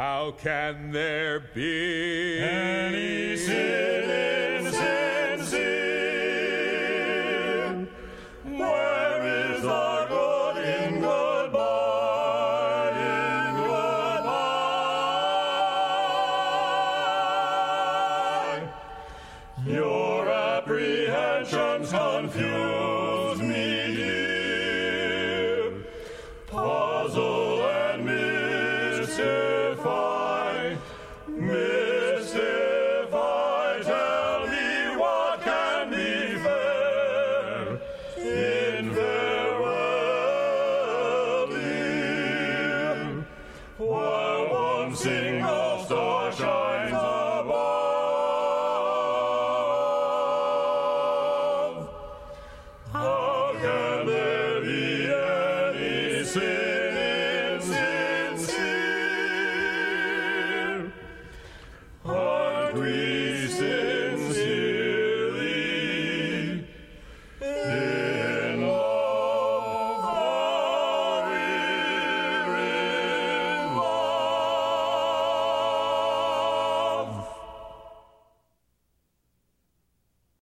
How can there be any sin insincere? Where is our good in goodbye, in goodbye? Your apprehensions confuse me, dear. Puzzle and mystify, one single star shines above. How can there be any sin sincere? Aren't we sin?